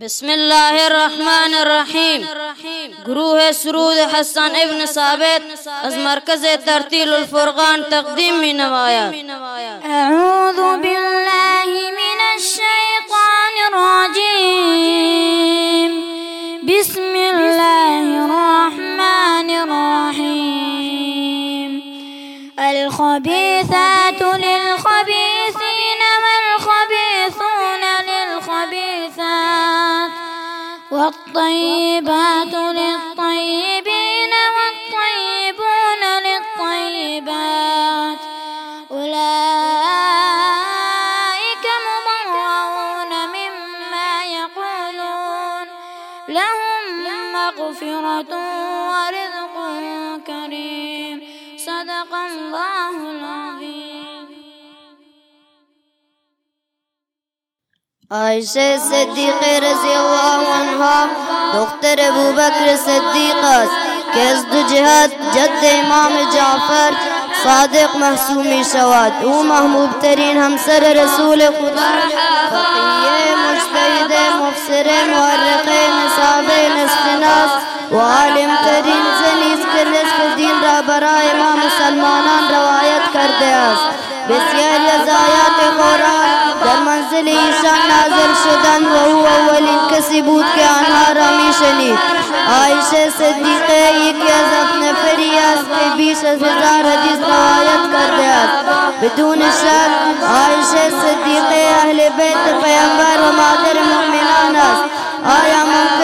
بسم الله الرحمن الرحیم گروه سرود حسن ابن ثابت از مرکز ترتیل الفرقان تقدیم می نماید أعوذ بالله من الشيطان الرجيم بسم الله الرحمن الرحيم الخبيثات والطيبات للطيبين والطيبون للطيبات. أولئك مبرؤون مما يقولون. لهم مغفرة ورزق كريم. صدق الله العظيم. عایشه صدیقه رضی الله عنها دختر ابوبکر صدیق است که از دو جهت جد امام جعفر صادق محسوب می شود او محبوب ترین همسر رسول خدا فقیه مجتهد، مفسر مورخ نسب شناس و عالم ترین زنی است که نصف دین را برای ما مسلمانان روایت کرده است. بسیاری از آیات قرآن منزل ایشان نازل شدند و او اولین کسی بود که آنها را می شنید عایشه صدیقه یکی از نفری است که بیش از هزار حدیث روایت کرده است. بدون شک عایشه صدیقه اهل بیت پیامبر و مادر مؤمنان است. آیا ممکن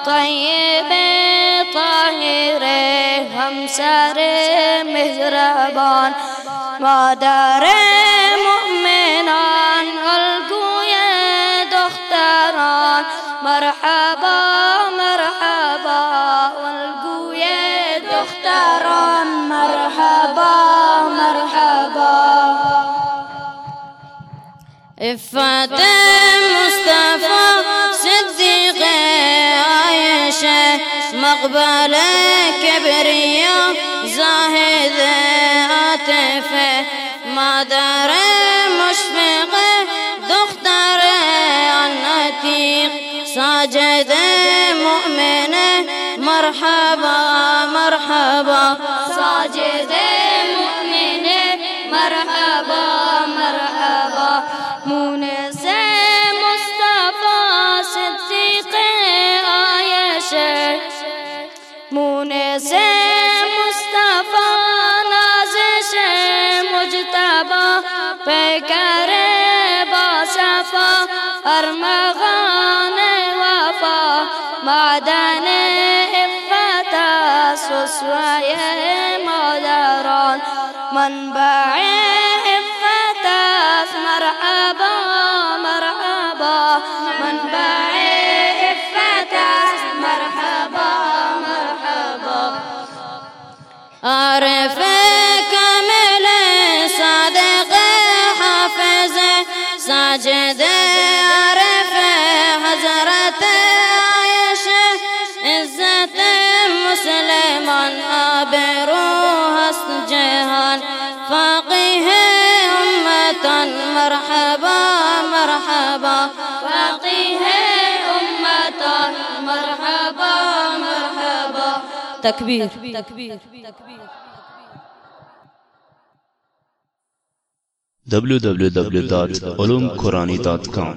الامم طیب طاهر همسر مهربان. مادر مؤمنان الگوی دختران. مرحبا مرحبا الگوی دختران. مرحبا مرحبا. افت مصطفى صدیق مقبل کبریا زاهد عاطفة. مادر مشفق دختر عن عتیق ساجد مؤمنة مرحبا مرحبا. ساجد مونس مصطفى نازش مجتبا پیکر با صفا ارمغان وفا معدن عفت اسوه‌ی مادران منبع عزت مسلمان آبرو هست جهان. فقيه أمة مرحبا مرحبا. فقيه أمة مرحبا مرحبا. تكبير تكبير www.ulumqurani.com